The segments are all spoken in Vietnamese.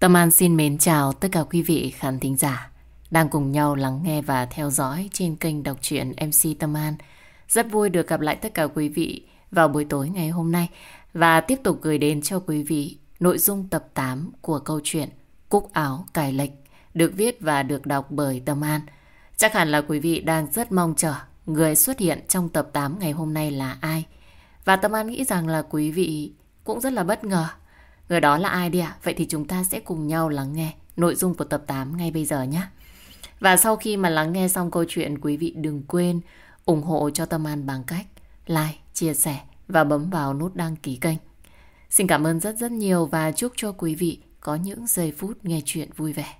Tâm An xin mến chào tất cả quý vị khán thính giả đang cùng nhau lắng nghe và theo dõi trên kênh đọc truyện MC Tâm An. Rất vui được gặp lại tất cả quý vị vào buổi tối ngày hôm nay và tiếp tục gửi đến cho quý vị nội dung tập 8 của câu chuyện Cúc áo cài lệch được viết và được đọc bởi Tâm An. Chắc hẳn là quý vị đang rất mong chờ người xuất hiện trong tập 8 ngày hôm nay là ai. Và Tâm An nghĩ rằng là quý vị cũng rất là bất ngờ. Người đó là ai đi ạ? Vậy thì chúng ta sẽ cùng nhau lắng nghe nội dung của tập 8 ngay bây giờ nhé. Và sau khi mà lắng nghe xong câu chuyện, quý vị đừng quên ủng hộ cho Tâm An bằng cách like, chia sẻ và bấm vào nút đăng ký kênh. Xin cảm ơn rất rất nhiều và chúc cho quý vị có những giây phút nghe chuyện vui vẻ.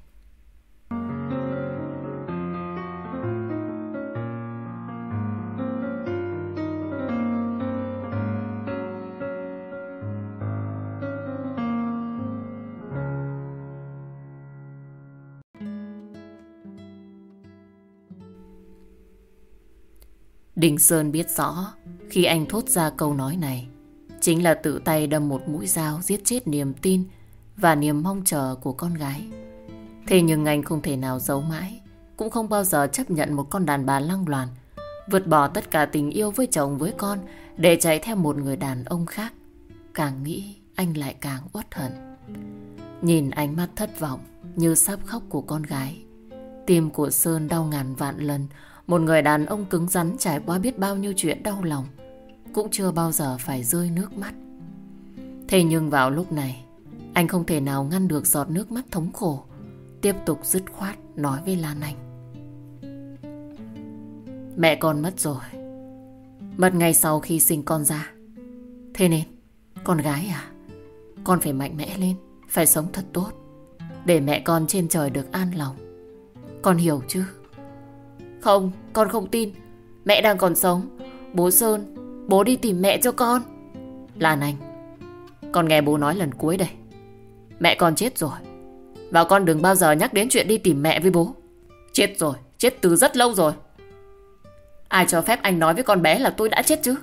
Đình Sơn biết rõ khi anh thốt ra câu nói này chính là tự tay đâm một mũi dao giết chết niềm tin và niềm mong chờ của con gái. Thế nhưng anh không thể nào giấu mãi, cũng không bao giờ chấp nhận một con đàn bà lăng loàn, vượt bỏ tất cả tình yêu với chồng với con để chạy theo một người đàn ông khác. Càng nghĩ anh lại càng uất hận. Nhìn ánh mắt thất vọng như sắp khóc của con gái. Tim của Sơn đau ngàn vạn lần một người đàn ông cứng rắn trải qua biết bao nhiêu chuyện đau lòng, Cũng chưa bao giờ phải rơi nước mắt. Thế nhưng vào lúc này, Anh không thể nào ngăn được giọt nước mắt thống khổ, Tiếp tục dứt khoát nói với Lan Anh. Mẹ con mất rồi. Mất ngay sau khi sinh con ra. Thế nên, Con gái à Con phải mạnh mẽ lên, Phải sống thật tốt, Để mẹ con trên trời được an lòng. Con hiểu chứ? Không, con không tin. Mẹ đang còn sống. Bố Sơn, bố đi tìm mẹ cho con. Lan Anh, con nghe bố nói lần cuối đây. Mẹ con chết rồi. Và con đừng bao giờ nhắc đến chuyện đi tìm mẹ với bố. Chết rồi, chết từ rất lâu rồi. Ai cho phép anh nói với con bé là tôi đã chết chứ?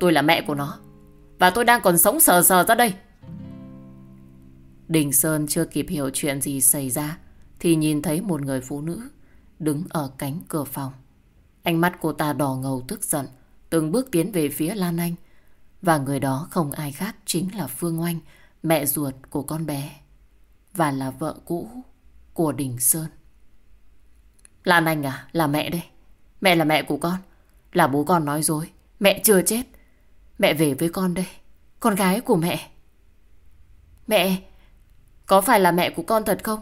Tôi là mẹ của nó. Và tôi đang còn sống sờ sờ ra đây. Đình Sơn chưa kịp hiểu chuyện gì xảy ra thì nhìn thấy một người phụ nữ đứng ở cánh cửa phòng. Ánh mắt cô ta đỏ ngầu tức giận, từng bước tiến về phía Lan Anh. Và người đó không ai khác chính là Phương Oanh, mẹ ruột của con bé. Và là vợ cũ của Đình Sơn. Lan Anh à, là mẹ đây. Mẹ là mẹ của con. Là bố con nói dối. Mẹ chưa chết. Mẹ về với con đây. Con gái của mẹ. Mẹ, có phải là mẹ của con thật không?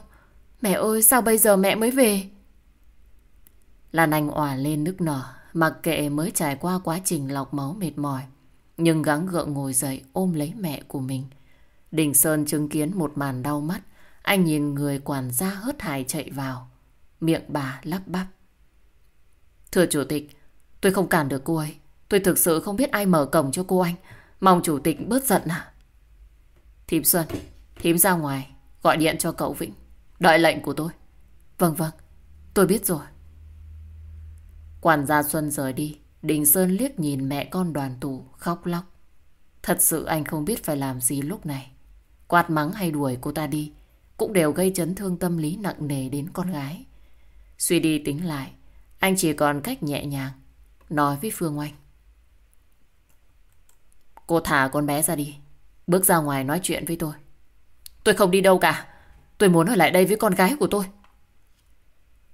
Mẹ ơi, sao bây giờ mẹ mới về? Lan Anh òa lên nức nở, mặc kệ mới trải qua quá trình lọc máu mệt mỏi. Nhưng gắng gượng ngồi dậy ôm lấy mẹ của mình. Đình Sơn chứng kiến một màn đau mắt. Anh nhìn người quản gia hớt hải chạy vào. Miệng bà lắp bắp. Thưa chủ tịch, tôi không cản được cô ấy. Tôi thực sự không biết ai mở cổng cho cô anh. Mong chủ tịch bớt giận à. Thím Xuân, thím ra ngoài, gọi điện cho cậu Vĩnh. Đợi lệnh của tôi. Vâng vâng, tôi biết rồi. Quản gia Xuân rời đi, Đình Sơn liếc nhìn mẹ con đoàn tù, khóc lóc. Thật sự anh không biết phải làm gì lúc này. Quạt mắng hay đuổi cô ta đi, cũng đều gây chấn thương tâm lý nặng nề đến con gái. Suy đi tính lại, anh chỉ còn cách nhẹ nhàng, nói với Phương Oanh. Cô thả con bé ra đi, bước ra ngoài nói chuyện với tôi. Tôi không đi đâu cả, tôi muốn ở lại đây với con gái của tôi.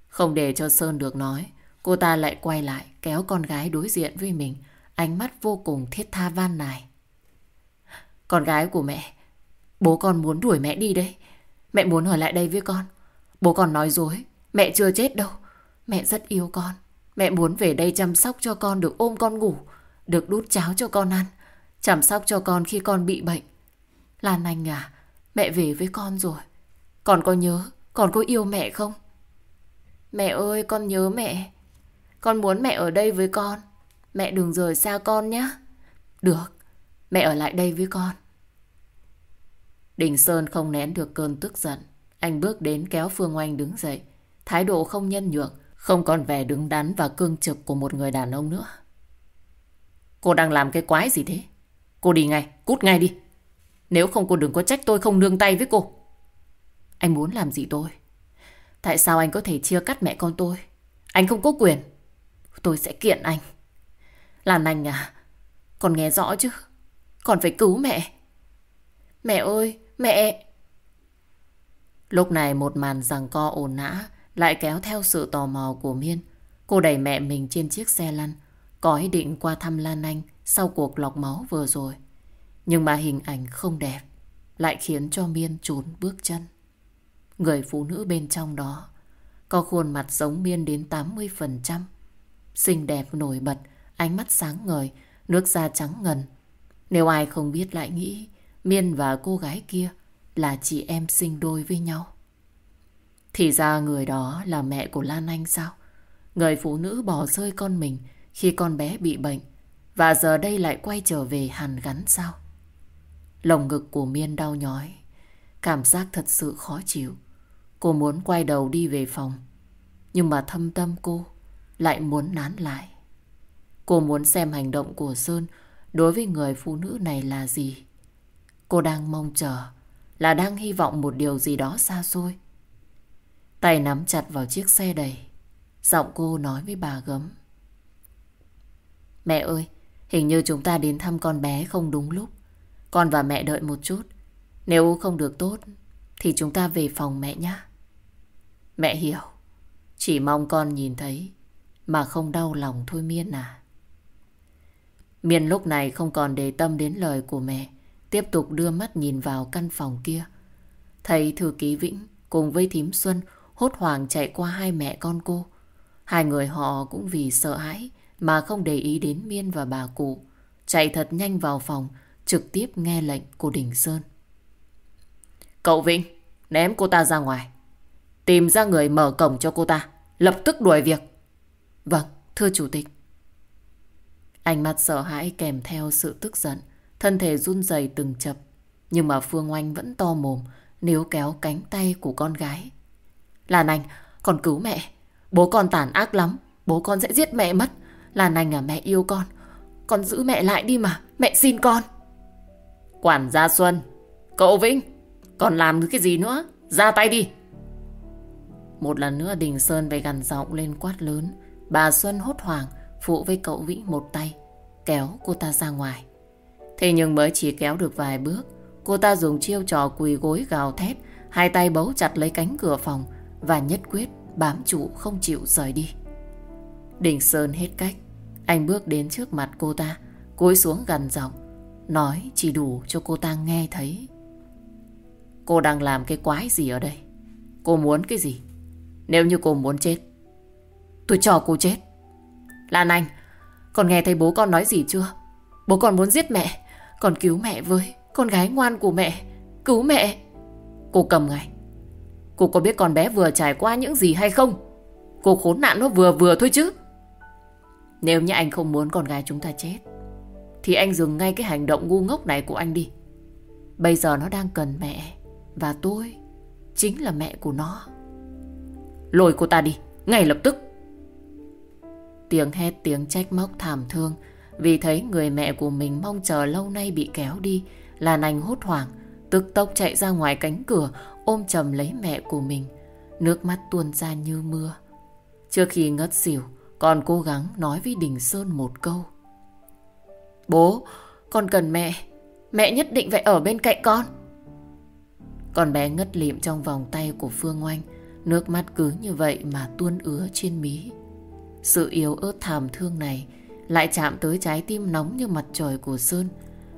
Không để cho Sơn được nói, Cô ta lại quay lại, kéo con gái đối diện với mình. Ánh mắt vô cùng thiết tha van nài. Con gái của mẹ, Bố con muốn đuổi mẹ đi đây Mẹ muốn ở lại đây với con. Bố con nói dối, Mẹ chưa chết đâu. Mẹ rất yêu con. Mẹ muốn về đây chăm sóc cho con Được ôm con ngủ, Được đút cháo cho con ăn, Chăm sóc cho con khi con bị bệnh. Lan Anh à Mẹ về với con rồi. Con có nhớ, Con có yêu mẹ không? Mẹ ơi, con nhớ mẹ con muốn mẹ ở đây với con. Mẹ đừng rời xa con nhé. Được, mẹ ở lại đây với con. Đình Sơn không nén được cơn tức giận. Anh bước đến kéo Phương Oanh đứng dậy. Thái độ không nhân nhượng, không còn vẻ đứng đắn và cương trực của một người đàn ông nữa. Cô đang làm cái quái gì thế? Cô đi ngay, cút ngay đi. Nếu không cô đừng có trách tôi không nương tay với cô. Anh muốn làm gì tôi? Tại sao anh có thể chia cắt mẹ con tôi? Anh không có quyền. Tôi sẽ kiện anh. Lan Anh à, con nghe rõ chứ? Còn phải cứu mẹ. Mẹ ơi, mẹ! Lúc này một màn rằng co ồn nã lại kéo theo sự tò mò của Miên. Cô đẩy mẹ mình trên chiếc xe lăn, có ý định qua thăm Lan Anh sau cuộc lọc máu vừa rồi. Nhưng mà hình ảnh không đẹp, lại khiến cho Miên trốn bước chân. Người phụ nữ bên trong đó có khuôn mặt giống Miên đến 80%. Xinh đẹp nổi bật, ánh mắt sáng ngời, nước da trắng ngần. Nếu ai không biết lại nghĩ Miên và cô gái kia là chị em sinh đôi với nhau. Thì ra người đó là mẹ của Lan Anh sao? Người phụ nữ bỏ rơi con mình khi con bé bị bệnh và giờ đây lại quay trở về hàn gắn sao? Lồng ngực của Miên đau nhói, cảm giác thật sự khó chịu. Cô muốn quay đầu đi về phòng, nhưng mà thâm tâm cô lại muốn nán lại. Cô muốn xem hành động của Sơn đối với người phụ nữ này là gì. Cô đang mong chờ, là đang hy vọng một điều gì đó xa xôi. Tay nắm chặt vào chiếc xe đầy. Giọng cô nói với bà gấm. Mẹ ơi, hình như chúng ta đến thăm con bé không đúng lúc. Con và mẹ đợi một chút. Nếu không được tốt, thì chúng ta về phòng mẹ nhé. Mẹ hiểu. Chỉ mong con nhìn thấy, mà không đau lòng thôi Miên à. Miên lúc này không còn để tâm đến lời của mẹ. Tiếp tục đưa mắt nhìn vào căn phòng kia. Thấy thư ký Vĩnh cùng với thím Xuân hốt hoảng chạy qua hai mẹ con cô. Hai người họ cũng vì sợ hãi mà không để ý đến Miên và bà cụ. Chạy thật nhanh vào phòng, trực tiếp nghe lệnh của Đình Sơn. Cậu Vĩnh, ném cô ta ra ngoài. Tìm ra người mở cổng cho cô ta. Lập tức đuổi việc. Vâng, thưa chủ tịch. Ánh mắt sợ hãi kèm theo sự tức giận. Thân thể run rẩy từng chập. Nhưng mà Phương Oanh vẫn to mồm nếu kéo cánh tay của con gái. Lan Anh, con cứu mẹ. Bố con tàn ác lắm. Bố con sẽ giết mẹ mất. Lan Anh à mẹ yêu con. Con giữ mẹ lại đi mà. Mẹ xin con. Quản gia Xuân. Cậu Vĩnh. Còn làm cái gì nữa? Ra tay đi. Một lần nữa Đình Sơn về gằn giọng lên quát lớn. Bà Xuân hốt hoảng phụ với cậu Vĩnh một tay. Kéo cô ta ra ngoài. Thế nhưng mới chỉ kéo được vài bước. Cô ta dùng chiêu trò quỳ gối gào thét. Hai tay bấu chặt lấy cánh cửa phòng và nhất quyết bám trụ không chịu rời đi. Đình Sơn hết cách. Anh bước đến trước mặt cô ta, cúi xuống gần giọng, nói chỉ đủ cho cô ta nghe thấy. Cô đang làm cái quái gì ở đây? Cô muốn cái gì? Nếu như cô muốn chết, tôi cho cô chết. Lan Anh, con nghe thấy bố con nói gì chưa? Bố con muốn giết mẹ, còn cứu mẹ với con gái ngoan của mẹ. Cứu mẹ. Cô cầm ngay. Cô có biết con bé vừa trải qua những gì hay không? Cô khốn nạn nó vừa vừa thôi chứ. Nếu như anh không muốn con gái chúng ta chết, thì anh dừng ngay cái hành động ngu ngốc này của anh đi. Bây giờ nó đang cần mẹ, và tôi chính là mẹ của nó. Lôi cô ta đi, ngay lập tức. Tiếng hét tiếng trách móc thảm thương vì thấy người mẹ của mình mong chờ lâu nay bị kéo đi là anh hốt hoảng tức tốc chạy ra ngoài cánh cửa ôm chầm lấy mẹ của mình. Nước mắt tuôn ra như mưa. Trước khi ngất xỉu, còn cố gắng nói với Đình Sơn một câu. Bố, con cần mẹ. Mẹ nhất định phải ở bên cạnh con. Con bé ngất lịm trong vòng tay của Phương Oanh. Nước mắt cứ như vậy mà tuôn ứa trên mí. Sự yếu ớt thảm thương này lại chạm tới trái tim nóng như mặt trời của Sơn.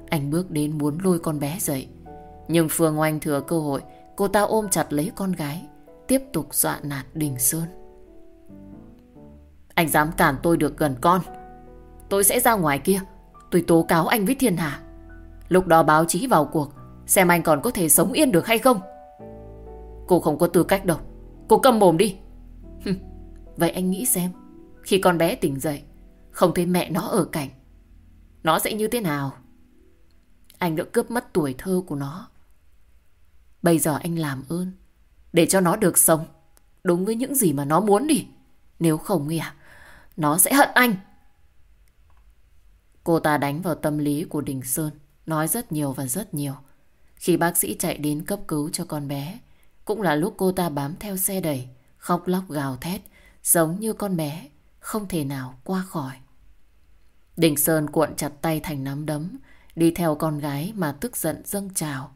Anh bước đến muốn lôi con bé dậy. Nhưng Phương Oanh thừa cơ hội, Cô ta ôm chặt lấy con gái, Tiếp tục dọa nạt Đình Sơn. Anh dám cản tôi được gần con. Tôi sẽ ra ngoài kia. Tôi tố cáo anh với thiên hạ. Lúc đó báo chí vào cuộc, Xem anh còn có thể sống yên được hay không. Cô không có tư cách đâu. Cô cầm mồm đi. Vậy anh nghĩ xem khi con bé tỉnh dậy Không thấy mẹ nó ở cạnh. Nó sẽ như thế nào? Anh đã cướp mất tuổi thơ của nó. Bây giờ anh làm ơn Để cho nó được sống Đúng với những gì mà nó muốn đi. Nếu không nghe à, Nó sẽ hận anh. Cô ta đánh vào tâm lý của Đình Sơn Nói rất nhiều và rất nhiều. Khi bác sĩ chạy đến cấp cứu cho con bé cũng là lúc cô ta bám theo xe đẩy, khóc lóc gào thét, giống như con bé, không thể nào qua khỏi. Đình Sơn cuộn chặt tay thành nắm đấm, đi theo con gái mà tức giận dâng trào.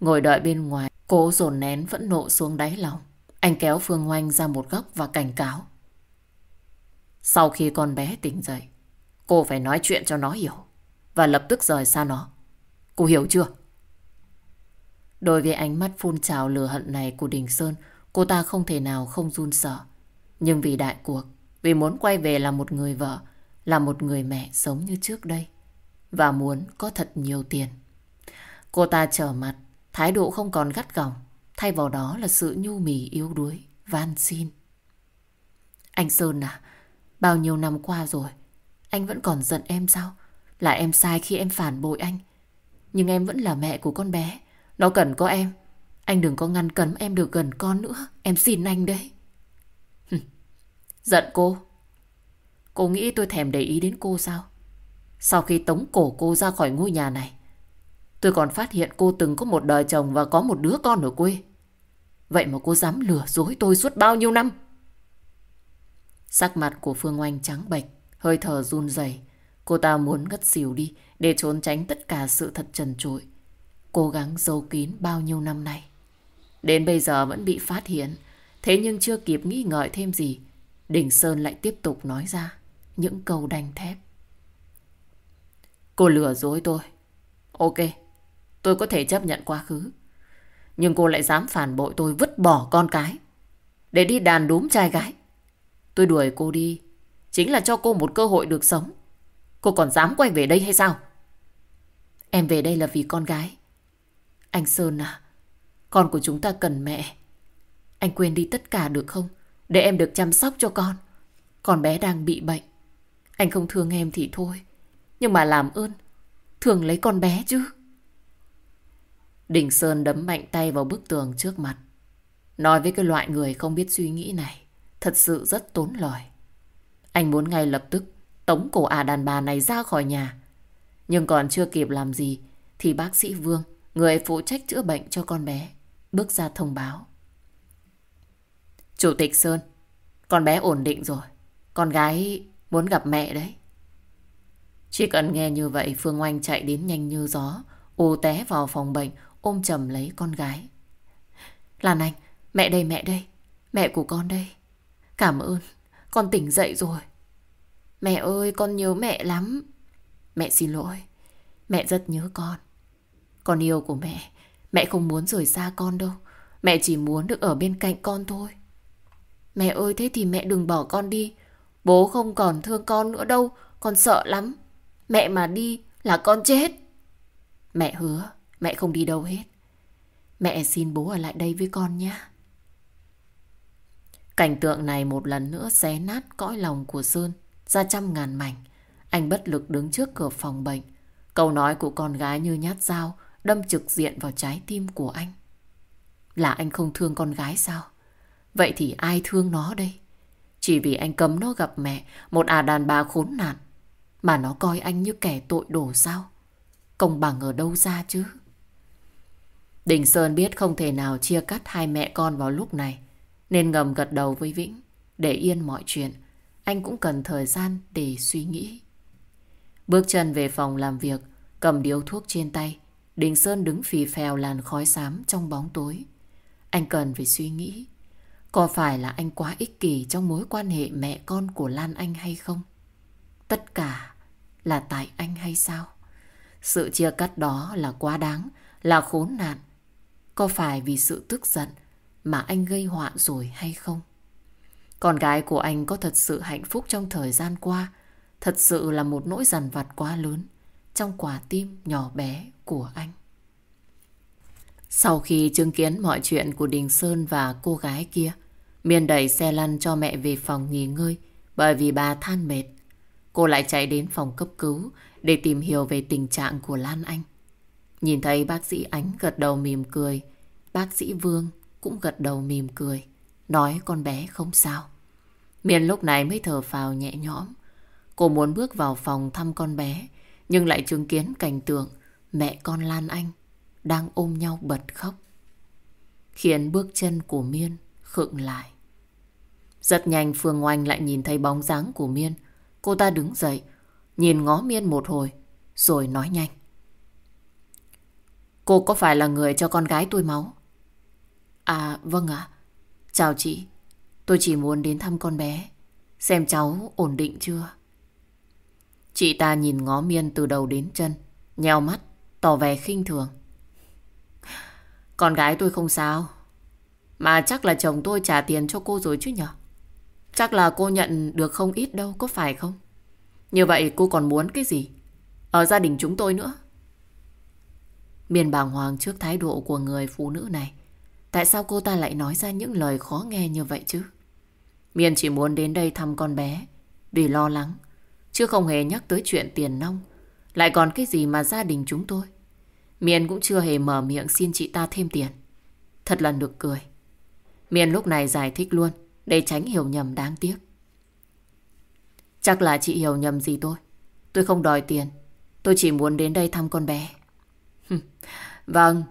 Ngồi đợi bên ngoài, cố dồn nén vẫn nộ xuống đáy lòng. Anh kéo Phương Oanh ra một góc và cảnh cáo. Sau khi con bé tỉnh dậy, cô phải nói chuyện cho nó hiểu và lập tức rời xa nó. Cô hiểu chưa? Đối với ánh mắt phun trào lửa hận này của Đình Sơn, cô ta không thể nào không run sợ. Nhưng vì đại cuộc, vì muốn quay về là một người vợ, là một người mẹ sống như trước đây, và muốn có thật nhiều tiền. Cô ta trở mặt, thái độ không còn gắt gỏng, thay vào đó là sự nhu mì yếu đuối, van xin. Anh Sơn à, bao nhiêu năm qua rồi, anh vẫn còn giận em sao? Là em sai khi em phản bội anh. Nhưng em vẫn là mẹ của con bé. Nó cần có em. Anh đừng có ngăn cấm em được gần con nữa. Em xin anh đấy. Giận cô. Cô nghĩ tôi thèm để ý đến cô sao? Sau khi tống cổ cô ra khỏi ngôi nhà này, tôi còn phát hiện cô từng có một đời chồng và có một đứa con ở quê. Vậy mà cô dám lừa dối tôi suốt bao nhiêu năm? Sắc mặt của Phương Oanh trắng bệch, hơi thở run rẩy. Cô ta muốn ngất xỉu đi để trốn tránh tất cả sự thật trần trụi. Cố gắng giấu kín bao nhiêu năm nay. Đến bây giờ vẫn bị phát hiện. Thế nhưng chưa kịp nghĩ ngợi thêm gì. Đình Sơn lại tiếp tục nói ra những câu đanh thép. Cô lừa dối tôi. Ok, tôi có thể chấp nhận quá khứ. Nhưng cô lại dám phản bội tôi vứt bỏ con cái. Để đi đàn đúm trai gái. Tôi đuổi cô đi. Chính là cho cô một cơ hội được sống. Cô còn dám quay về đây hay sao? Em về đây là vì con gái. Anh Sơn à, con của chúng ta cần mẹ. Anh quên đi tất cả được không? Để em được chăm sóc cho con. Con bé đang bị bệnh. Anh không thương em thì thôi. Nhưng mà làm ơn, thường lấy con bé chứ. Đình Sơn đấm mạnh tay vào bức tường trước mặt. Nói với cái loại người không biết suy nghĩ này, thật sự rất tốn lời. Anh muốn ngay lập tức tống cổ à đàn bà này ra khỏi nhà. Nhưng còn chưa kịp làm gì, thì bác sĩ Vương, người phụ trách chữa bệnh cho con bé, bước ra thông báo. Chủ tịch Sơn, con bé ổn định rồi. Con gái muốn gặp mẹ đấy. Chỉ cần nghe như vậy Phương Oanh chạy đến nhanh như gió Ô té vào phòng bệnh Ôm chầm lấy con gái. Lan Anh Mẹ đây mẹ đây. Mẹ của con đây. Cảm ơn Con tỉnh dậy rồi. Mẹ ơi con nhớ mẹ lắm. Mẹ xin lỗi Mẹ rất nhớ con. Con yêu của mẹ. Mẹ không muốn rời xa con đâu. Mẹ chỉ muốn được ở bên cạnh con thôi. Mẹ ơi thế thì mẹ đừng bỏ con đi Bố không còn thương con nữa đâu Con sợ lắm Mẹ mà đi là con chết. Mẹ hứa, mẹ không đi đâu hết. Mẹ xin bố ở lại đây với con nhé. Cảnh tượng này một lần nữa xé nát cõi lòng của Sơn ra trăm ngàn mảnh. Anh bất lực đứng trước cửa phòng bệnh. Câu nói của con gái như nhát dao đâm trực diện vào trái tim của anh. Là anh không thương con gái sao? Vậy thì ai thương nó đây? Chỉ vì anh cấm nó gặp mẹ, một à đàn bà khốn nạn, mà nó coi anh như kẻ tội đổ sao? Công bằng ở đâu ra chứ? Đình Sơn biết không thể nào chia cắt hai mẹ con vào lúc này Nên ngầm gật đầu với Vĩnh Để yên mọi chuyện. Anh cũng cần thời gian để suy nghĩ. Bước chân về phòng làm việc Cầm điếu thuốc trên tay Đình Sơn đứng phì phèo làn khói xám trong bóng tối. Anh cần phải suy nghĩ. Có phải là anh quá ích kỷ trong mối quan hệ mẹ con của Lan Anh hay không? Tất cả là tại anh hay sao? Sự chia cắt đó là quá đáng, là khốn nạn. Có phải vì sự tức giận mà anh gây họa rồi hay không? Con gái của anh có thật sự hạnh phúc trong thời gian qua, thật sự là một nỗi dằn vặt quá lớn trong quả tim nhỏ bé của anh. Sau khi chứng kiến mọi chuyện của Đình Sơn và cô gái kia, Miên đẩy xe lăn cho mẹ về phòng nghỉ ngơi bởi vì bà than mệt. Cô lại chạy đến phòng cấp cứu để tìm hiểu về tình trạng của Lan Anh. Nhìn thấy bác sĩ Ánh gật đầu mỉm cười, bác sĩ Vương cũng gật đầu mỉm cười, nói con bé không sao. Miên lúc này mới thở phào nhẹ nhõm. Cô muốn bước vào phòng thăm con bé, nhưng lại chứng kiến cảnh tượng mẹ con Lan Anh đang ôm nhau bật khóc. khiến bước chân của Miên khựng lại. Rất nhanh Phương Oanh lại nhìn thấy bóng dáng của Miên. Cô ta đứng dậy, nhìn ngó Miên một hồi, rồi nói nhanh. Cô có phải là người cho con gái tôi máu? À vâng ạ. Chào chị. Tôi chỉ muốn đến thăm con bé. Xem cháu ổn định chưa? Chị ta nhìn ngó miên từ đầu đến chân. Nheo mắt, tỏ vẻ khinh thường. Con gái tôi không sao. Mà chắc là chồng tôi trả tiền cho cô rồi chứ nhở? Chắc là cô nhận được không ít đâu, có phải không? Như vậy cô còn muốn cái gì? Ở gia đình chúng tôi nữa. Miền bàng hoàng trước thái độ của người phụ nữ này. Tại sao cô ta lại nói ra những lời khó nghe như vậy chứ? Miền chỉ muốn đến đây thăm con bé vì lo lắng, chứ không hề nhắc tới chuyện tiền nông. Lại còn cái gì mà gia đình chúng tôi? Miền cũng chưa hề mở miệng xin chị ta thêm tiền. Thật là nực cười. Miền lúc này giải thích luôn để tránh hiểu nhầm đáng tiếc. Chắc là chị hiểu nhầm gì tôi. Tôi không đòi tiền. Tôi chỉ muốn đến đây thăm con bé. vâng,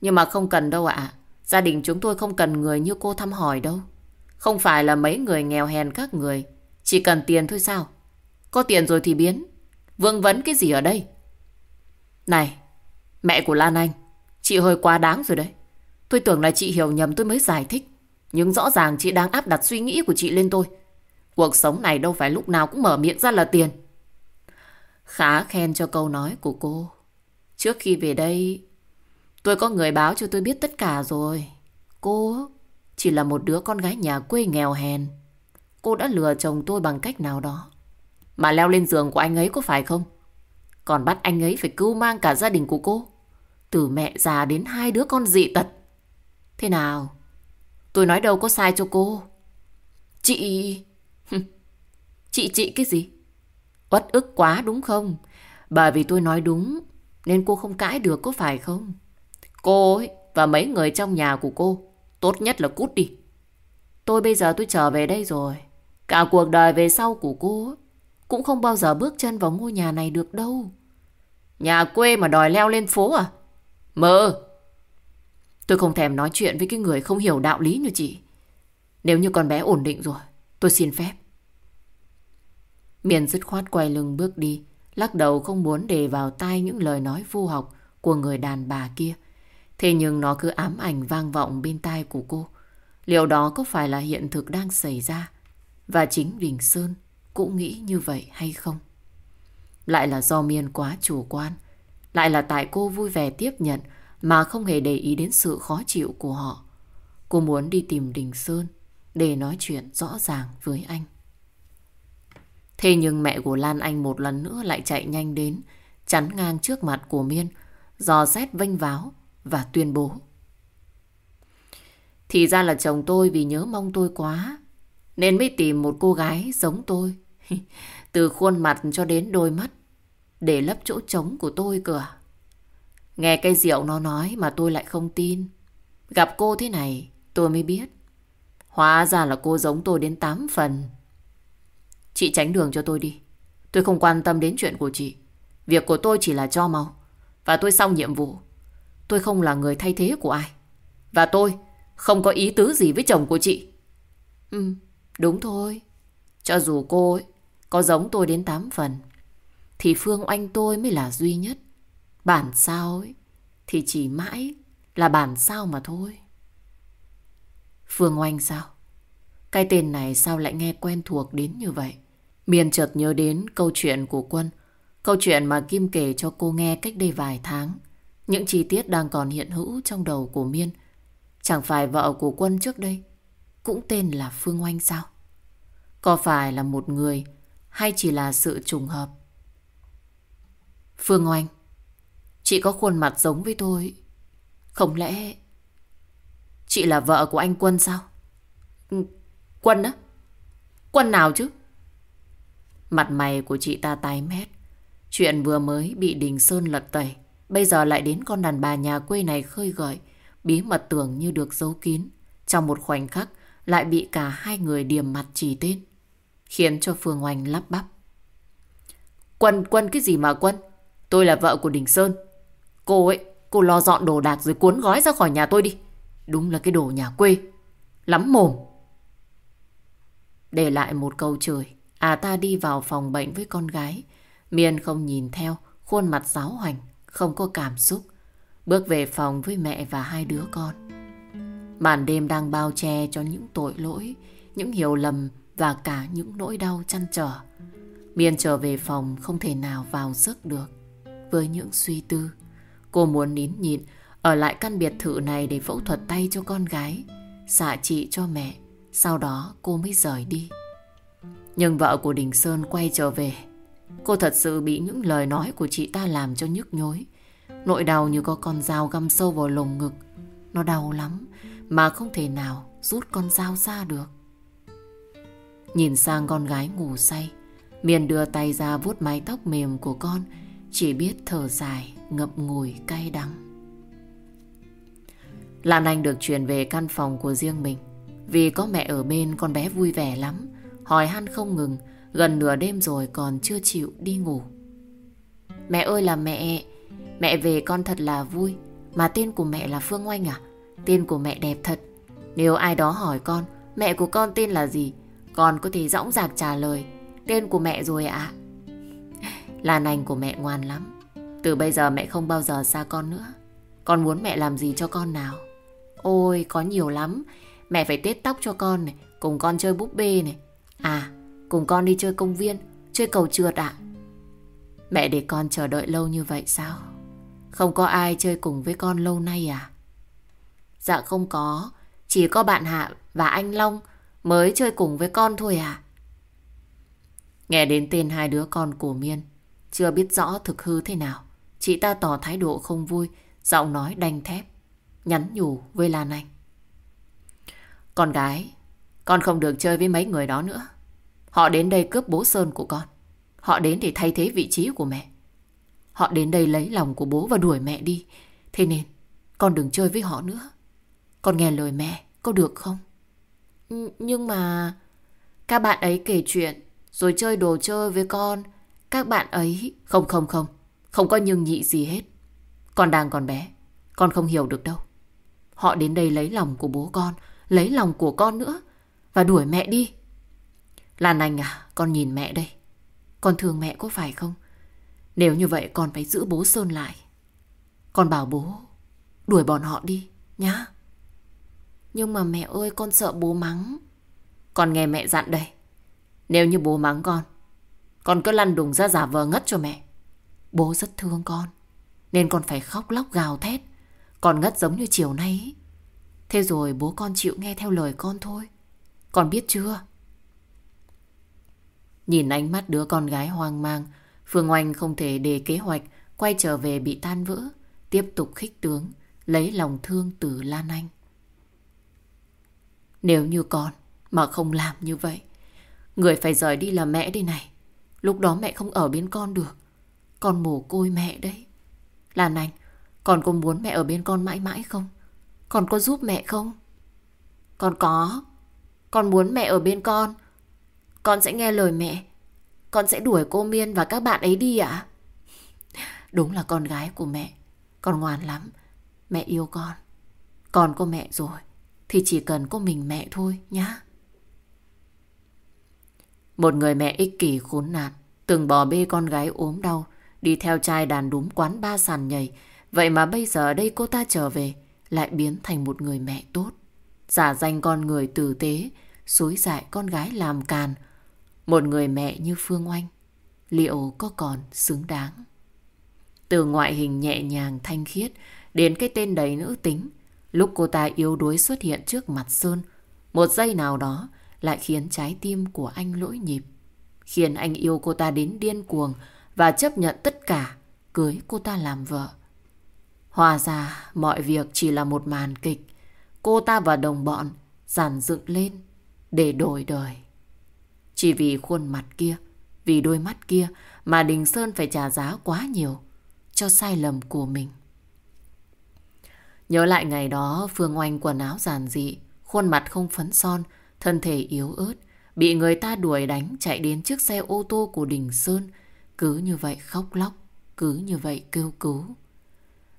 nhưng mà không cần đâu ạ. Gia đình chúng tôi không cần người như cô thăm hỏi đâu. Không phải là mấy người nghèo hèn các người. Chỉ cần tiền thôi sao? Có tiền rồi thì biến. Vương vấn cái gì ở đây? Này, mẹ của Lan Anh, chị hơi quá đáng rồi đấy. Tôi tưởng là chị hiểu nhầm tôi mới giải thích. Nhưng rõ ràng chị đang áp đặt suy nghĩ của chị lên tôi. Cuộc sống này đâu phải lúc nào cũng mở miệng ra là tiền. Khá khen cho câu nói của cô. Trước khi về đây, tôi có người báo cho tôi biết tất cả rồi. Cô chỉ là một đứa con gái nhà quê nghèo hèn. Cô đã lừa chồng tôi bằng cách nào đó. Mà leo lên giường của anh ấy có phải không? Còn bắt anh ấy phải cưu mang cả gia đình của cô. Từ mẹ già đến hai đứa con dị tật. Thế nào? Tôi nói đâu có sai cho cô. Chị... chị chị cái gì? Uất ức quá đúng không? Bởi vì tôi nói đúng, nên cô không cãi được có phải không? Cô ấy và mấy người trong nhà của cô, tốt nhất là cút đi. Tôi bây giờ tôi trở về đây rồi. Cả cuộc đời về sau của cô cũng không bao giờ bước chân vào ngôi nhà này được đâu. Nhà quê mà đòi leo lên phố à? Mơ! Tôi không thèm nói chuyện với cái người không hiểu đạo lý như chị. Nếu như con bé ổn định rồi, tôi xin phép. Miền dứt khoát quay lưng bước đi, lắc đầu không muốn để vào tai những lời nói vô học của người đàn bà kia. Thế nhưng nó cứ ám ảnh vang vọng bên tai của cô. Liệu đó có phải là hiện thực đang xảy ra? Và chính đình Sơn cũng nghĩ như vậy hay không? Lại là do Miên quá chủ quan. Lại là tại cô vui vẻ tiếp nhận mà không hề để ý đến sự khó chịu của họ. Cô muốn đi tìm Đình Sơn để nói chuyện rõ ràng với anh. Thế nhưng mẹ của Lan Anh một lần nữa lại chạy nhanh đến, chắn ngang trước mặt của Miên, dò xét vênh váo và tuyên bố. Thì ra là chồng tôi vì nhớ mong tôi quá, nên mới tìm một cô gái giống tôi. Từ khuôn mặt cho đến đôi mắt, để lấp chỗ trống của tôi cửa. Nghe cây rượu nó nói mà tôi lại không tin. Gặp cô thế này, tôi mới biết. Hóa ra là cô giống tôi đến 8 phần. Chị tránh đường cho tôi đi. Tôi không quan tâm đến chuyện của chị. Việc của tôi chỉ là cho máu. Và tôi xong nhiệm vụ. Tôi không là người thay thế của ai. Và tôi không có ý tứ gì với chồng của chị. Ừ, đúng thôi. Cho dù cô ấy có giống tôi đến 8 phần. Thì Phương Oanh tôi mới là duy nhất. Bản sao ấy thì chỉ mãi là bản sao mà thôi. Phương Oanh sao? Cái tên này sao lại nghe quen thuộc đến như vậy? Miền chợt nhớ đến câu chuyện của Quân. Câu chuyện mà Kim kể cho cô nghe cách đây vài tháng. Những chi tiết đang còn hiện hữu trong đầu của Miên. Chẳng phải vợ của Quân trước đây cũng tên là Phương Oanh sao? Có phải là một người hay chỉ là sự trùng hợp? Phương Oanh, chị có khuôn mặt giống với tôi. Không lẽ chị là vợ của anh Quân sao? Ừ, Quân á? Quân nào chứ? Mặt mày của chị ta tái mét. Chuyện vừa mới bị Đình Sơn lật tẩy. Bây giờ lại đến con đàn bà nhà quê này khơi gợi. Bí mật tưởng như được giấu kín. Trong một khoảnh khắc lại bị cả hai người điểm mặt chỉ tên. Khiến cho Phương Oanh lắp bắp. Quân, Quân cái gì mà Quân? Tôi là vợ của Đình Sơn. Cô ấy, cô lo dọn đồ đạc rồi cuốn gói ra khỏi nhà tôi đi. Đúng là cái đồ nhà quê. Lắm mồm. Để lại một câu chửi, à ta đi vào phòng bệnh với con gái. Miên không nhìn theo, khuôn mặt giáo hoành, không có cảm xúc. Bước về phòng với mẹ và hai đứa con. Màn đêm đang bao che cho những tội lỗi, những hiểu lầm và cả những nỗi đau chăn trở. Miên trở về phòng không thể nào vào giấc được. Với những suy tư, cô muốn nín nhịn, ở lại căn biệt thự này để phẫu thuật tay cho con gái, xạ trị cho mẹ. Sau đó cô mới rời đi. Nhưng vợ của Đình Sơn quay trở về. Cô thật sự bị những lời nói của chị ta làm cho nhức nhối. Nỗi đau như có con dao găm sâu vào lồng ngực. Nó đau lắm mà không thể nào rút con dao ra được. Nhìn sang con gái ngủ say, Miền đưa tay ra vuốt mái tóc mềm của con, chỉ biết thở dài, ngậm ngùi cay đắng. Lan Anh được chuyển về căn phòng của riêng mình. Vì có mẹ ở bên con bé vui vẻ lắm, hỏi han không ngừng, gần nửa đêm rồi còn chưa chịu đi ngủ. Mẹ ơi là mẹ, mẹ về con thật là vui, mà tên của mẹ là Phương Oanh à? Tên của mẹ đẹp thật. Nếu ai đó hỏi con, mẹ của con tên là gì? Con có thể dõng dạc trả lời, tên của mẹ rồi ạ. À? Lan Anh của mẹ ngoan lắm. Từ bây giờ mẹ không bao giờ xa con nữa. Con muốn mẹ làm gì cho con nào? Ôi, có nhiều lắm. Mẹ phải tết tóc cho con này, cùng con chơi búp bê này. À, cùng con đi chơi công viên, chơi cầu trượt ạ. Mẹ để con chờ đợi lâu như vậy sao? Không có ai chơi cùng với con lâu nay à? Dạ không có, chỉ có bạn Hạ và anh Long mới chơi cùng với con thôi à. Nghe đến tên hai đứa con của Miên, chưa biết rõ thực hư thế nào. Chị ta tỏ thái độ không vui, giọng nói đanh thép, nhắn nhủ với Lan Anh. Con gái, con không được chơi với mấy người đó nữa. Họ đến đây cướp bố Sơn của con. Họ đến để thay thế vị trí của mẹ. Họ đến đây lấy lòng của bố và đuổi mẹ đi. Thế nên, con đừng chơi với họ nữa. Con nghe lời mẹ, có được không? Nhưng mà... Các bạn ấy kể chuyện, rồi chơi đồ chơi với con. Các bạn ấy... Không không không, không có nhưng nhị gì hết. Con đang còn bé, con không hiểu được đâu. Họ đến đây lấy lòng của bố con, lấy lòng của con nữa. Và đuổi mẹ đi. Lan Anh à, con nhìn mẹ đây. Con thương mẹ có phải không? Nếu như vậy con phải giữ bố Sơn lại. Con bảo bố đuổi bọn họ đi, nhá. Nhưng mà mẹ ơi con sợ bố mắng. Con nghe mẹ dặn đây. Nếu như bố mắng con, con cứ lăn đùng ra giả vờ ngất cho mẹ. Bố rất thương con, nên con phải khóc lóc gào thét. Con ngất giống như chiều nay Thế rồi bố con chịu nghe theo lời con thôi. Con biết chưa? Nhìn ánh mắt đứa con gái hoang mang, Phương Oanh không thể đề kế hoạch quay trở về bị tan vỡ, tiếp tục khích tướng, lấy lòng thương từ Lan Anh. Nếu như con mà không làm như vậy, người phải rời đi là mẹ đây này. Lúc đó mẹ không ở bên con được. Con mồ côi mẹ đấy. Lan Anh, con có muốn mẹ ở bên con mãi mãi không? Con có giúp mẹ không? Con có. Con muốn mẹ ở bên con. Con sẽ nghe lời mẹ. Con sẽ đuổi cô Miên và các bạn ấy đi ạ. Đúng là con gái của mẹ. Con ngoan lắm. Mẹ yêu con. Con có mẹ rồi. Thì chỉ cần có mình mẹ thôi nhá. Một người mẹ ích kỷ khốn nạn. Từng bỏ bê con gái ốm đau. Đi theo trai đàn đúng quán ba sàn nhảy. Vậy mà bây giờ đây cô ta trở về. Lại biến thành một người mẹ tốt. Giả danh con người tử tế. Xối dại con gái làm càn một người mẹ như Phương Oanh liệu có còn xứng đáng? Từ ngoại hình nhẹ nhàng thanh khiết đến cái tên đầy nữ tính, lúc cô ta yếu đuối xuất hiện trước mặt Sơn, một giây nào đó lại khiến trái tim của anh lỗi nhịp, khiến anh yêu cô ta đến điên cuồng và chấp nhận tất cả cưới cô ta làm vợ. Hòa ra mọi việc chỉ là một màn kịch, cô ta và đồng bọn giàn dựng lên để đổi đời. Chỉ vì khuôn mặt kia, vì đôi mắt kia mà Đình Sơn phải trả giá quá nhiều cho sai lầm của mình. Nhớ lại ngày đó Phương Oanh quần áo giản dị, khuôn mặt không phấn son, thân thể yếu ớt, bị người ta đuổi đánh chạy đến chiếc xe ô tô của Đình Sơn, cứ như vậy khóc lóc, cứ như vậy kêu cứu.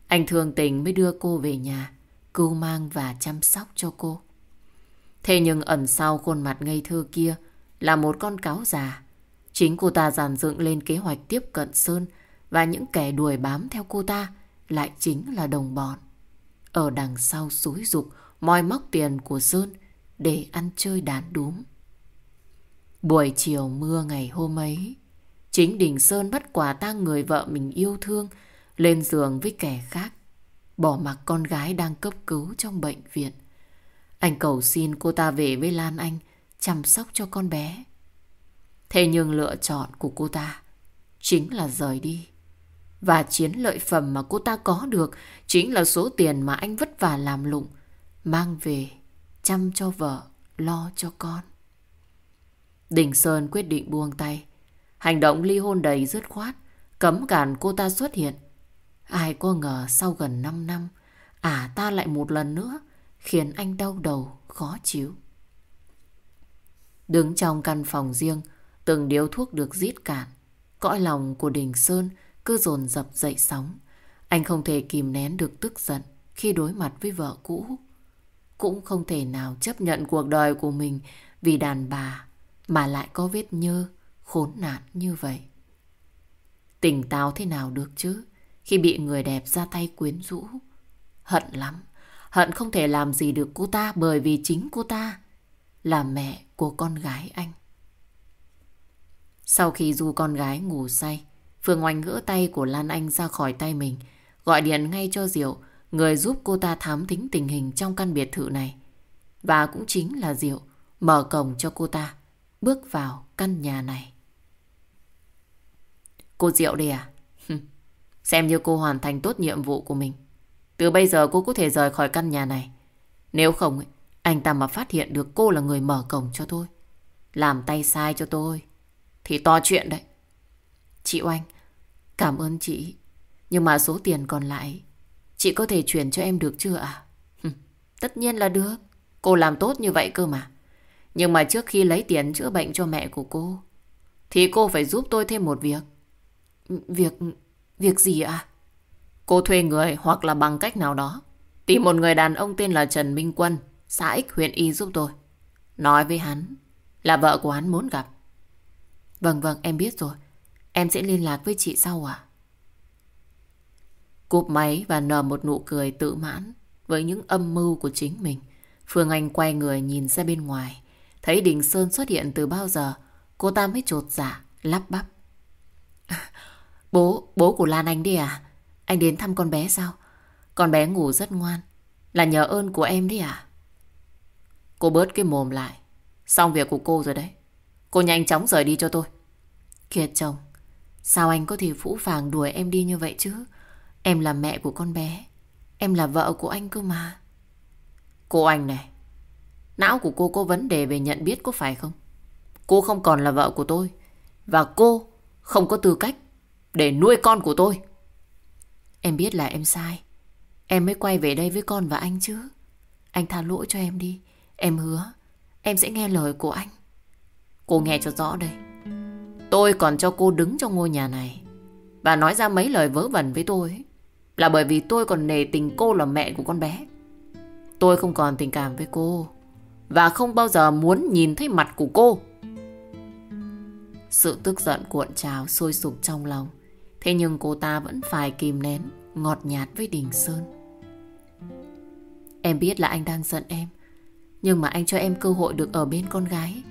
Anh thương tình mới đưa cô về nhà, cưu mang và chăm sóc cho cô. Thế nhưng ẩn sau khuôn mặt ngây thơ kia là một con cáo già. Chính cô ta giàn dựng lên kế hoạch tiếp cận Sơn và những kẻ đuổi bám theo cô ta lại chính là đồng bọn. Ở đằng sau xúi dục moi móc tiền của Sơn để ăn chơi đàn đúm. Buổi chiều mưa ngày hôm ấy, chính Đình Sơn bắt quả tang người vợ mình yêu thương lên giường với kẻ khác, bỏ mặc con gái đang cấp cứu trong bệnh viện. Anh cầu xin cô ta về với Lan Anh chăm sóc cho con bé. Thế nhưng lựa chọn của cô ta chính là rời đi. Và chiến lợi phẩm mà cô ta có được chính là số tiền mà anh vất vả làm lụng, mang về chăm cho vợ, lo cho con. Đình Sơn quyết định buông tay. Hành động ly hôn đầy dứt khoát, cấm cản cô ta xuất hiện. Ai có ngờ sau gần 5 năm, à ta lại một lần nữa khiến anh đau đầu, khó chịu. Đứng trong căn phòng riêng, từng điếu thuốc được rít cạn. Cõi lòng của Đình Sơn cứ dồn dập dậy sóng. Anh không thể kìm nén được tức giận khi đối mặt với vợ cũ. Cũng không thể nào chấp nhận cuộc đời của mình vì đàn bà mà lại có vết nhơ, khốn nạn như vậy. Tỉnh táo thế nào được chứ khi bị người đẹp ra tay quyến rũ. Hận lắm, hận không thể làm gì được cô ta bởi vì chính cô ta là mẹ của con gái anh. Sau khi du con gái ngủ say, Phương Oanh gỡ tay của Lan Anh ra khỏi tay mình, gọi điện ngay cho Diệu, người giúp cô ta thám thính tình hình trong căn biệt thự này. Và cũng chính là Diệu mở cổng cho cô ta bước vào căn nhà này. Cô Diệu đây à? Xem như cô hoàn thành tốt nhiệm vụ của mình. Từ bây giờ cô có thể rời khỏi căn nhà này. Nếu không, anh ta mà phát hiện được cô là người mở cổng cho tôi. Làm tay sai cho tôi. Thì to chuyện đấy. Chị Oanh, cảm ơn chị. Nhưng mà số tiền còn lại, chị có thể chuyển cho em được chưa ạ? À? Tất nhiên là được. Cô làm tốt như vậy cơ mà. Nhưng mà trước khi lấy tiền chữa bệnh cho mẹ của cô, thì cô phải giúp tôi thêm một việc. Việc... việc gì ạ? À? Cô thuê người hoặc là bằng cách nào đó. Tìm một người đàn ông tên là Trần Minh Quân, xã X huyện Y giúp tôi. Nói với hắn là vợ của hắn muốn gặp. Vâng vâng em biết rồi. Em sẽ liên lạc với chị sau à? Cúp máy và nở một nụ cười tự mãn với những âm mưu của chính mình. Phương Anh quay người nhìn ra bên ngoài. Thấy Đình Sơn xuất hiện từ bao giờ, cô ta mới trột dạ, lắp bắp. Bố, bố của Lan Anh đi à? Anh đến thăm con bé sao? Con bé ngủ rất ngoan. Là nhờ ơn của em đấy à? Cô bớt cái mồm lại. Xong việc của cô rồi đấy. Cô nhanh chóng rời đi cho tôi. Kiệt chồng, sao anh có thể phũ phàng đuổi em đi như vậy chứ? Em là mẹ của con bé. Em là vợ của anh cơ mà. Cô anh này, não của cô có vấn đề về nhận biết có phải không? Cô không còn là vợ của tôi. Và cô không có tư cách để nuôi con của tôi. Em biết là em sai. Em mới quay về đây với con và anh chứ. Anh tha lỗi cho em đi. Em hứa em sẽ nghe lời của anh. Cô nghe cho rõ đây. Tôi còn cho cô đứng trong ngôi nhà này và nói ra mấy lời vớ vẩn với tôi là bởi vì tôi còn nề tình cô là mẹ của con bé. Tôi không còn tình cảm với cô và không bao giờ muốn nhìn thấy mặt của cô. Sự tức giận cuộn trào sôi sục trong lòng. Thế nhưng cô ta vẫn phải kìm nén, ngọt nhạt với Đình Sơn. Em biết là anh đang giận em. Nhưng mà anh cho em cơ hội được ở bên con gái.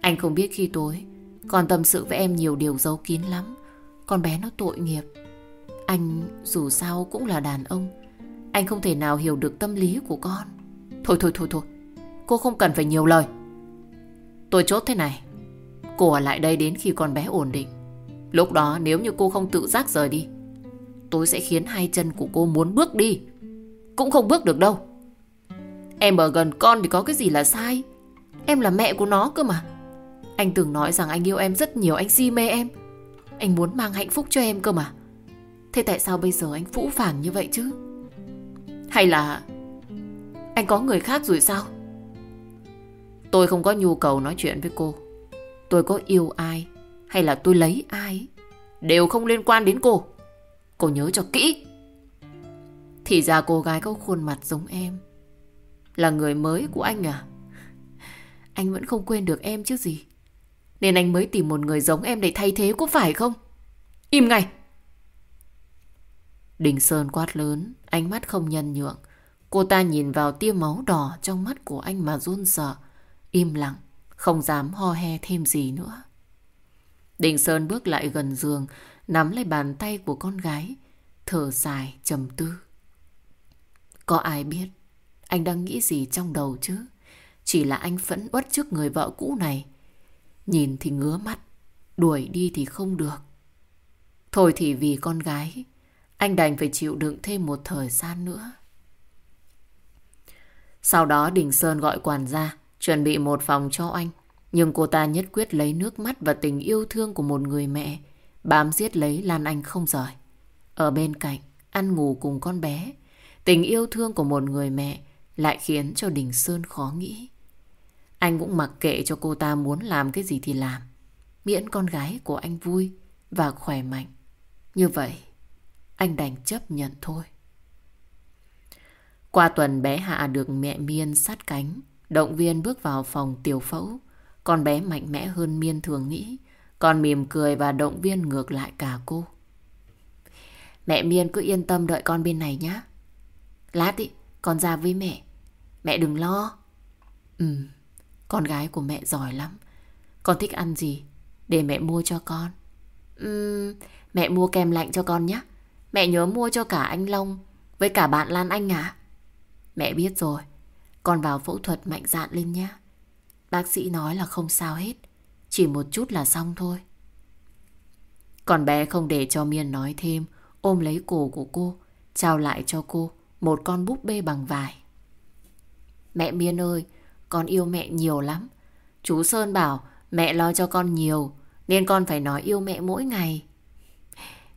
Anh không biết khi tối còn tâm sự với em nhiều điều giấu kín lắm. Con bé nó tội nghiệp. Anh dù sao cũng là đàn ông. Anh không thể nào hiểu được tâm lý của con. Thôi thôi thôi thôi. Cô không cần phải nhiều lời. Tôi chốt thế này. Cô ở lại đây đến khi con bé ổn định. Lúc đó nếu như cô không tự giác rời đi, tôi sẽ khiến hai chân của cô muốn bước đi. Cũng không bước được đâu. Em ở gần con thì có cái gì là sai. Em là mẹ của nó cơ mà. Anh từng nói rằng anh yêu em rất nhiều, anh si mê em. Anh muốn mang hạnh phúc cho em cơ mà. Thế tại sao bây giờ anh phũ phàng như vậy chứ? Hay là anh có người khác rồi sao? Tôi không có nhu cầu nói chuyện với cô. Tôi có yêu ai hay là tôi lấy ai đều không liên quan đến cô. Cô nhớ cho kỹ. Thì ra cô gái có khuôn mặt giống em Là người mới của anh à Anh vẫn không quên được em chứ gì Nên anh mới tìm một người giống em để thay thế có phải không Im ngay Đình Sơn quát lớn, Ánh mắt không nhân nhượng. Cô ta nhìn vào tia máu đỏ trong mắt của anh mà run sợ, Im lặng, Không dám ho he thêm gì nữa. Đình Sơn bước lại gần giường, Nắm lấy bàn tay của con gái, Thở dài trầm tư. Có ai biết, Anh đang nghĩ gì trong đầu chứ? Chỉ là anh phẫn uất trước người vợ cũ này. Nhìn thì ngứa mắt, Đuổi đi thì không được. Thôi thì vì con gái anh đành phải chịu đựng thêm một thời gian nữa. Sau đó Đình Sơn gọi quản gia, Chuẩn bị một phòng cho anh. Nhưng cô ta nhất quyết lấy nước mắt Và tình yêu thương của một người mẹ, Bám giết lấy Lan Anh không rời. Ở bên cạnh, Ăn ngủ cùng con bé, Tình yêu thương của một người mẹ Lại khiến cho Đình Sơn khó nghĩ. Anh cũng mặc kệ cho cô ta muốn làm cái gì thì làm. Miễn con gái của anh vui Và khỏe mạnh. Như vậy anh đành chấp nhận thôi. Qua tuần bé Hạ được mẹ Miên sát cánh Động viên bước vào phòng tiểu phẫu. Con bé mạnh mẽ hơn Miên thường nghĩ Còn mỉm cười và động viên ngược lại cả cô. Mẹ Miên cứ yên tâm đợi con bên này nhé Lát ý con ra với mẹ. Mẹ đừng lo. Ừ Con gái của mẹ giỏi lắm. Con thích ăn gì Để mẹ mua cho con. Ừ, mẹ mua kem lạnh cho con nhé Mẹ nhớ mua cho cả anh Long Với cả bạn Lan Anh à Mẹ biết rồi con vào phẫu thuật mạnh dạn lên nhé. Bác sĩ nói là không sao hết. Chỉ một chút là xong thôi. Còn bé không để cho Miên nói thêm. Ôm lấy cổ của cô. Trao lại cho cô một con búp bê bằng vải. Mẹ Miên ơi, con yêu mẹ nhiều lắm. Chú Sơn bảo mẹ lo cho con nhiều. Nên con phải nói yêu mẹ mỗi ngày.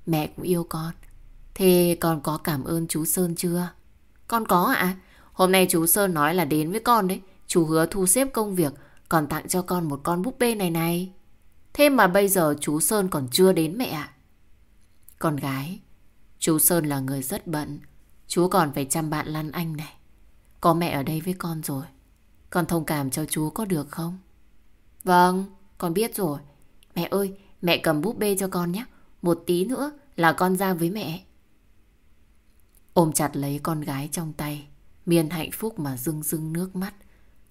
Mẹ cũng yêu con. Thế con có cảm ơn chú Sơn chưa? Con có ạ. À? Hôm nay chú Sơn nói là đến với con đấy. Chú hứa thu xếp công việc, còn tặng cho con một con búp bê này này. Thế mà bây giờ chú Sơn còn chưa đến mẹ ạ. Con gái, chú Sơn là người rất bận. Chú còn phải chăm bạn Lan Anh này. Có mẹ ở đây với con rồi. Con thông cảm cho chú có được không? Vâng, con biết rồi. Mẹ ơi, mẹ cầm búp bê cho con nhé. Một tí nữa là con ra với mẹ. Ôm chặt lấy con gái trong tay. Miên hạnh phúc mà rưng rưng nước mắt.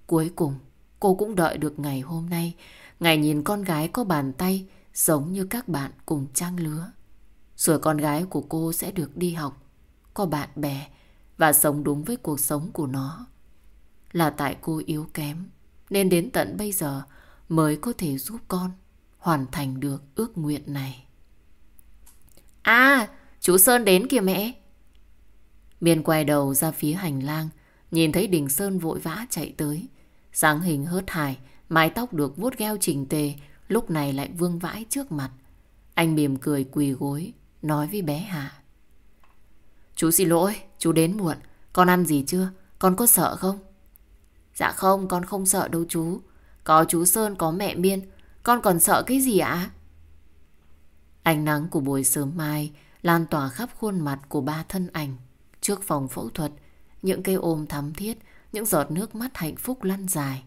Cuối cùng, cô cũng đợi được ngày hôm nay. Ngày nhìn con gái có bàn tay giống như các bạn cùng trang lứa. Rồi con gái của cô sẽ được đi học, có bạn bè và sống đúng với cuộc sống của nó. Là tại cô yếu kém, nên đến tận bây giờ mới có thể giúp con hoàn thành được ước nguyện này. À, chú Sơn đến kìa mẹ. Miên quay đầu ra phía hành lang, nhìn thấy Đình Sơn vội vã chạy tới. dáng hình hớt hải, mái tóc được vuốt gheo chỉnh tề, lúc này lại vương vãi trước mặt. Anh mỉm cười quỳ gối, nói với bé Hạ. Chú xin lỗi, chú đến muộn. Con ăn gì chưa? Con có sợ không? Dạ không, con không sợ đâu chú. Có chú Sơn, có mẹ Miên. Con còn sợ cái gì ạ? Ánh nắng của buổi sớm mai lan tỏa khắp khuôn mặt của ba thân ảnh. Trước phòng phẫu thuật, những cây ôm thắm thiết, những giọt nước mắt hạnh phúc lăn dài.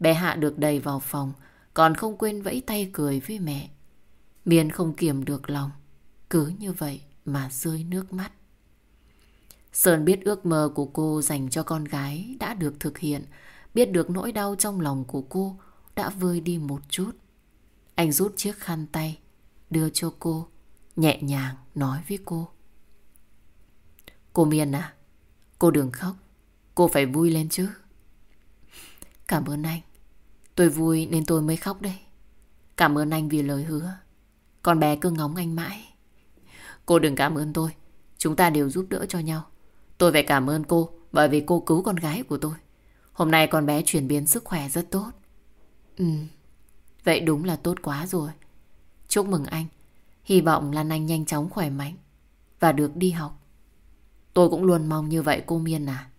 Bé Hạ được đầy vào phòng, còn không quên vẫy tay cười với mẹ. Miên không kiềm được lòng, cứ như vậy mà rơi nước mắt. Sơn biết ước mơ của cô dành cho con gái đã được thực hiện, biết được nỗi đau trong lòng của cô đã vơi đi một chút. Anh rút chiếc khăn tay, đưa cho cô, nhẹ nhàng nói với cô. Cô Miên à, cô đừng khóc, cô phải vui lên chứ. Cảm ơn anh, tôi vui nên tôi mới khóc đây. Cảm ơn anh vì lời hứa. Con bé cứ ngóng anh mãi. Cô đừng cảm ơn tôi, chúng ta đều giúp đỡ cho nhau. Tôi phải cảm ơn cô bởi vì cô cứu con gái của tôi. Hôm nay con bé chuyển biến sức khỏe rất tốt. Ừ, vậy đúng là tốt quá rồi. Chúc mừng anh. Hy vọng Lan Anh nhanh chóng khỏe mạnh và được đi học. Tôi cũng luôn mong như vậy cô Miên à.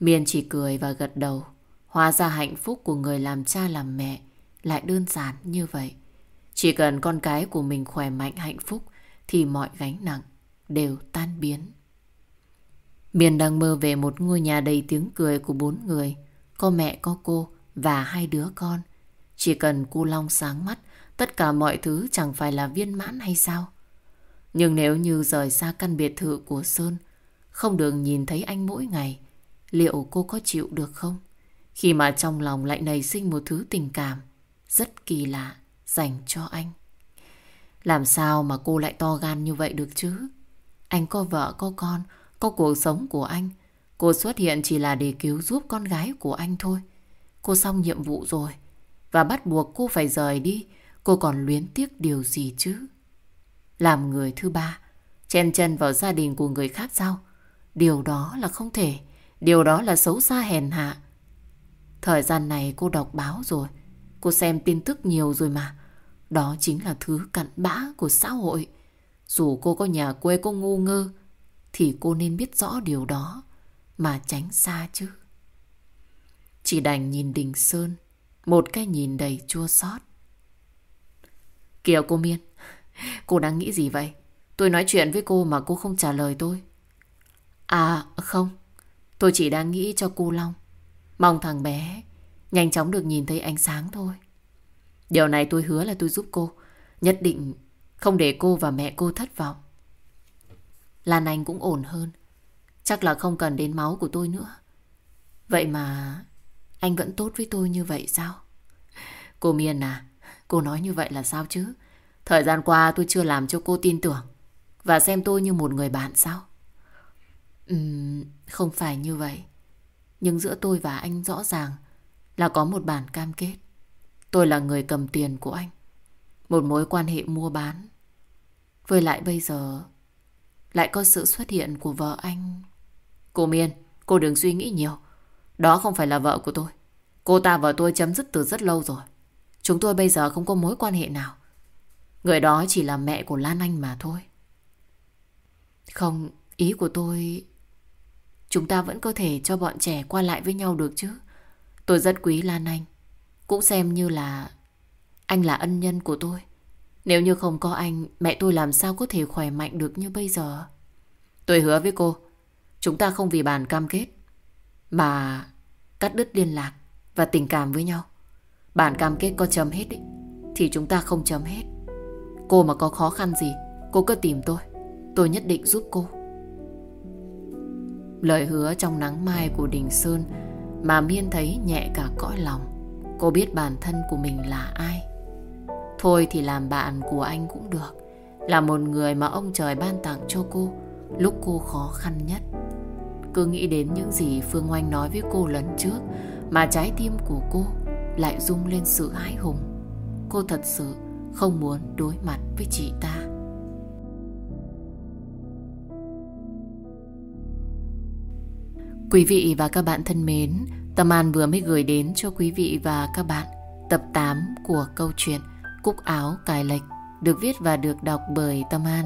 Miên chỉ cười và gật đầu. Hóa ra hạnh phúc của người làm cha làm mẹ lại đơn giản như vậy. Chỉ cần con cái của mình khỏe mạnh hạnh phúc thì mọi gánh nặng đều tan biến. Miền đang mơ về một ngôi nhà đầy tiếng cười của bốn người. Có mẹ, có cô và hai đứa con. Chỉ cần cô Long sáng mắt, tất cả mọi thứ chẳng phải là viên mãn hay sao? Nhưng nếu như rời xa căn biệt thự của Sơn, không được nhìn thấy anh mỗi ngày, liệu cô có chịu được không? Khi mà trong lòng lại nảy sinh một thứ tình cảm rất kỳ lạ dành cho anh. Làm sao mà cô lại to gan như vậy được chứ? Anh có vợ, có con, có cuộc sống của anh. Cô xuất hiện chỉ là để cứu giúp con gái của anh thôi. Cô xong nhiệm vụ rồi. Và bắt buộc cô phải rời đi. Cô còn luyến tiếc điều gì chứ? Làm người thứ ba, chen chân vào gia đình của người khác sao? Điều đó là không thể. Điều đó là xấu xa hèn hạ. Thời gian này cô đọc báo rồi. Cô xem tin tức nhiều rồi mà. Đó chính là thứ cặn bã của xã hội. Dù cô có nhà quê có ngu ngơ, thì cô nên biết rõ điều đó mà tránh xa chứ. Chỉ đành nhìn Đình Sơn, một cái nhìn đầy chua xót. Kìa cô Miên, cô đang nghĩ gì vậy? Tôi nói chuyện với cô mà cô không trả lời tôi. À không, tôi chỉ đang nghĩ cho cô Long. Mong thằng bé nhanh chóng được nhìn thấy ánh sáng thôi. Điều này tôi hứa là tôi giúp cô. Nhất định không để cô và mẹ cô thất vọng. Lan Anh cũng ổn hơn. Chắc là không cần đến máu của tôi nữa. Vậy mà anh vẫn tốt với tôi như vậy sao? Cô Miên à, cô nói như vậy là sao chứ? Thời gian qua tôi chưa làm cho cô tin tưởng và xem tôi như một người bạn sao? Ừm, không phải như vậy. Nhưng giữa tôi và anh rõ ràng là có một bản cam kết. Tôi là người cầm tiền của anh. Một mối quan hệ mua bán. Với lại bây giờ lại có sự xuất hiện của vợ anh. Cô Miên, cô đừng suy nghĩ nhiều. Đó không phải là vợ của tôi. Cô ta và tôi chấm dứt từ rất lâu rồi. Chúng tôi bây giờ không có mối quan hệ nào. Người đó chỉ là mẹ của Lan Anh mà thôi. Không, ý của tôi... Chúng ta vẫn có thể cho bọn trẻ qua lại với nhau được chứ. Tôi rất quý Lan Anh. Cũng xem như là anh là ân nhân của tôi. Nếu như không có anh, mẹ tôi làm sao có thể khỏe mạnh được như bây giờ. Tôi hứa với cô, chúng ta không vì bàn cam kết, mà cắt đứt liên lạc và tình cảm với nhau. Bản cam kết có chấm hết ý, thì chúng ta không chấm hết. Cô mà có khó khăn gì, cô cứ tìm tôi. Tôi nhất định giúp cô. Lời hứa trong nắng mai của Đình Sơn mà Miên thấy nhẹ cả cõi lòng. Cô biết bản thân của mình là ai. Thôi thì làm bạn của anh cũng được. Là một người mà ông trời ban tặng cho cô lúc cô khó khăn nhất. Cứ nghĩ đến những gì Phương Oanh nói với cô lần trước mà trái tim của cô lại rung lên sự hãi hùng. Cô thật sự không muốn đối mặt với chị ta. Quý vị và các bạn thân mến, Tâm An vừa mới gửi đến cho quý vị và các bạn tập 8 của câu chuyện Cúc áo cài lệch được viết và được đọc bởi Tâm An.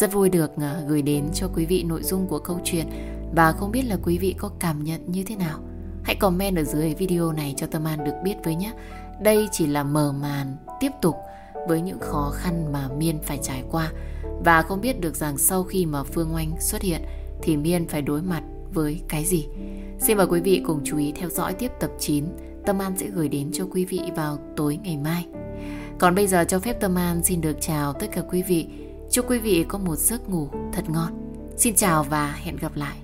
Rất vui được ờ, gửi đến cho quý vị nội dung của câu chuyện và không biết là quý vị có cảm nhận như thế nào. Hãy comment ở dưới video này cho Tâm An được biết với nhé. Đây chỉ là mở màn tiếp tục với những khó khăn mà Miên phải trải qua và không biết được rằng sau khi mà Phương Oanh xuất hiện thì Miên phải đối mặt với cái gì. Xin mời quý vị cùng chú ý theo dõi tiếp tập 9 Tâm An sẽ gửi đến cho quý vị vào tối ngày mai. Còn bây giờ cho phép Tâm An xin được chào tất cả quý vị. Chúc quý vị có một giấc ngủ thật ngon. Xin chào và hẹn gặp lại.